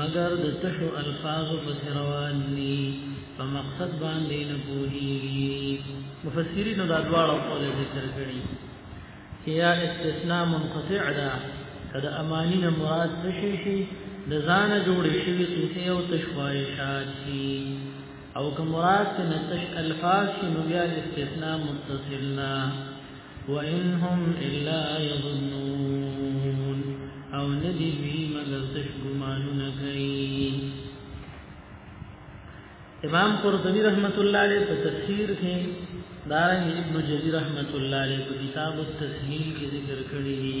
مگر د تشو الفاظ پس روان دي په مقصد باندې نه پوهیږي مفسرین دا دواړه په ذکر کړي چې یا استثناء منقطع ده کله امانی نه مراد څه شي شي د ځان جوړې شوی قصې او تشوایشات شي او که مراد څه نه تش الفاظ شي نو بیا استثناء متصلنا وانهم الا يظنون او ندی وی مگر تش ګمانونه کوي امام قرطبي رحمت الله علیه په تفسیر کې دارنګ ابن جری رحمت الله علیه په کتاب التسهیل کې ذکر کړی دی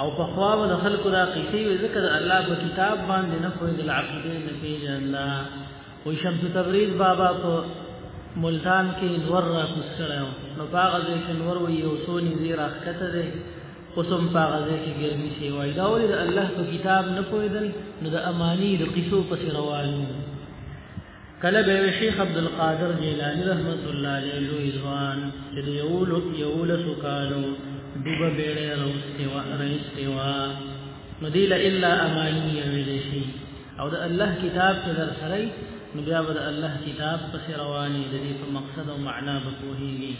او په خوا د خلکو دا قصې وي ذکر الله په کتاب باندې نه کوي د عقیده نه پیژنل او شمس تبریز بابا په ملتان کې نور را کوسره نو باغه دې کې نور وي او سونی دې را کته دې قسم باغه دې کې ګرمي شي وای دا ولې الله په کتاب نه کوي نو د امانی د قصو په روانو کله به شیخ عبد القادر جیلانی رحمت الله علیه لوی ځوان چې د یو لوک یو لسو کالو دوبه بیړې راوستي و راوستي و نو دی لا الا امانی ویل شي او د الله کتاب ته در سره نو بیا د الله کتاب پس رواني د دې په مقصد او معنا به پوهیږي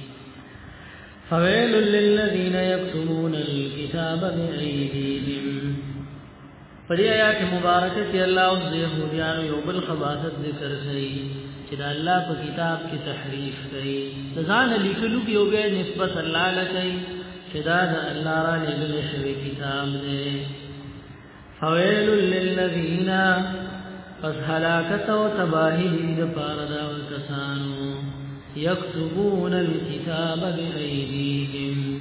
فويل للذين يكتمون الكتاب بأيديهم په دې آیات مبارکه کې الله او يهوديانو یو بل خباثت ذکر کړي چې د الله په کتاب کې تحریف کړي ځان لیکلو کې یو به نسبت الله لکې چې دا د الله را لګل شوی کتاب دی فویل للذین پس هلاکت او تباہی د پاره دا کسانو یكتبون الكتاب بأيديهم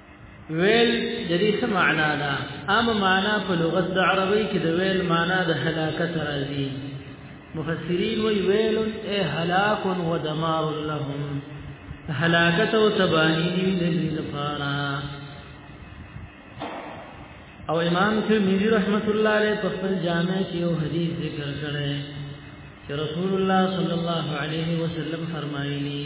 ویل د دې څه معنا ده عام معنا په لغت د عربی کې د ویل معنا د هلاکت راځي مفسرین وی ویل ای هلاک و دمار لهم هلاکت او تباہی دی د دې لپاره او امام ترمذی رحمت الله علیه په خپل جامع کې یو حدیث ذکر کړی چې رسول الله صلی الله علیه وسلم فرمایلی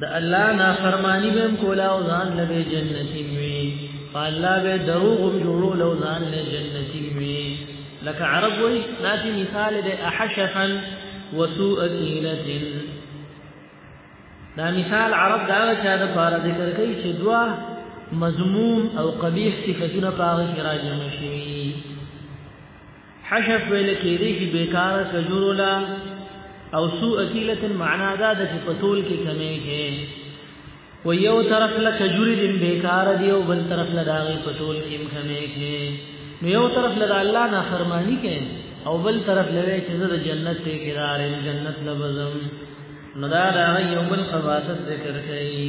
د الله نه فرمانی به کولا او ځان له جنتی وی الله به دروغ جوړول او ځان له جنتی وی لکه عرب وی ناتی مثال د احشفا وسوء قیلت دا مثال عرب دا چا د فار ذکر کوي چې دوا مضموم او قبیح صفاتونه پاغه راځي مشي حشف ویل کېدی چې بیکار کجور لا او سو اکیلت معنا دا د چې پتول کې کمې کې و یو طرف له کجور دین بیکار دی او بل طرف له داغه پتول کې کمې کې نو یو طرف له الله نه فرمانی کې او بل طرف له چې د جنت ته قرار جنت لبزم نو دا دا یو بل خواصت ذکر کوي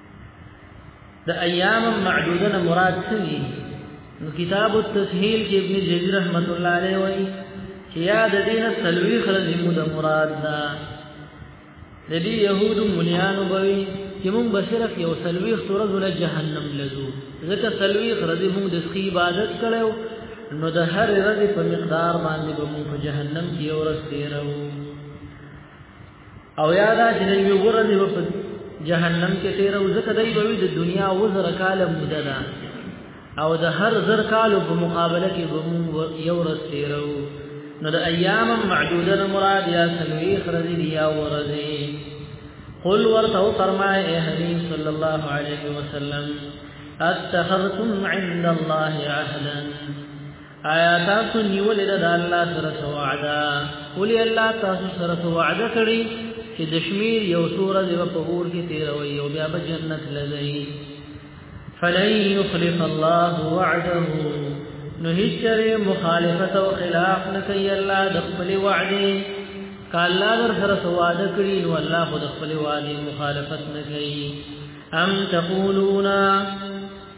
د ایام معدوده نه مراد څه دي نو کتاب التسهیل کې ابن جزی رحمت الله علیه وایي چې یا د دین سلوی خرج مود مراد ده د دې يهود مليان وبوي چې مونږ بشرف یو سلوی خرج له جهنم لزو ځکه سلوی خرج مونږ د سخی عبادت کړو نو د هر ورځې په مقدار باندې به مونږ په جهنم کې اورس تیرو او یادا چې نن یو ورځ په جهنم کې تیر او زکه دی به د دنیا وزر کال موده ده او د هر زر کال په مقابله کې به یو ورځ تیرو نو د ایام معدوده مراد یا سلوی خرج دی یا ورځي قل ورته فرمای اے حبیب صلی الله علیه وسلم اتخذتم عند الله عهدا آیا تاسو نیولې ده د الله سره څه وعده ولې الله تاسو سره څه وعده کړې چې د شمیر یو سوره د په اور کې تیروي او بیا به جنت لځي فلن يخلف الله وعده نو هیڅ مخالفت او خلاف نه کوي الله د خپل وعده کاله در سره سواده کړی نو الله خود خپل وعده مخالفت نه کوي ام تقولون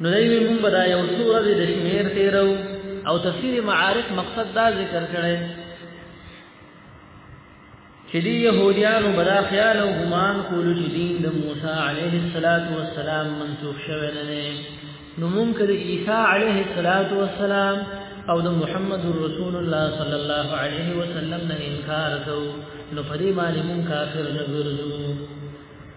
نو دای وی مونږ دا یو څو ورځې د شمیر تیرو او تفسیر معارف مقصد دا ذکر کړي چې دی يهوديانو بلا خیال او ګمان کول چې دین د موسی عليه الصلاه والسلام منسوخ شوی نه دی نو مونږ د عیسی عليه الصلاه والسلام او د محمد رسول الله صلی الله عليه وسلم نه انکار کوو نو پرې باندې مونږ کافر نه ګرځو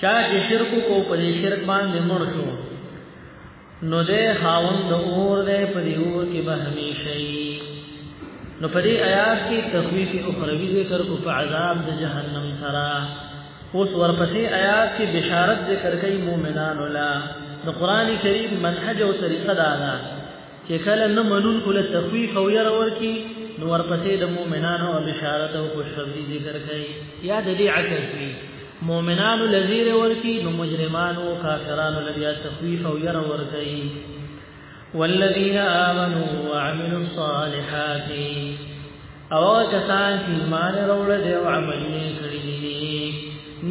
چا چې شرک کو په دې شرک باندې مړ شو نو دې خاوند د اور دې په دې اور کې به همیشه نو په دې آیات کې تخویف اخروی ذکر کو په عذاب د جهنم سره اوس ورپسې آیات کې بشارت ذکر کوي مؤمنانو لا د قران کریم منهج او طریقه دا ده چې کله نه منون کله تخویف او ير ورکی نو ورپسې د مؤمنانو او بشارت او خوشخبری ذکر کوي یا د دې عکس وی مؤمنانو لذیر ورکی نو مجرمانو کافرانو لبیا تخویف او ير ورکی والذین آمنوا وعملوا الصالحات او کسان چې ایمان وروړل دي او عمل یې کړی دي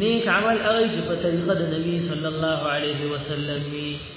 نیک عمل هغه چې په طریقه د نبی صلی الله علیه وسلم وی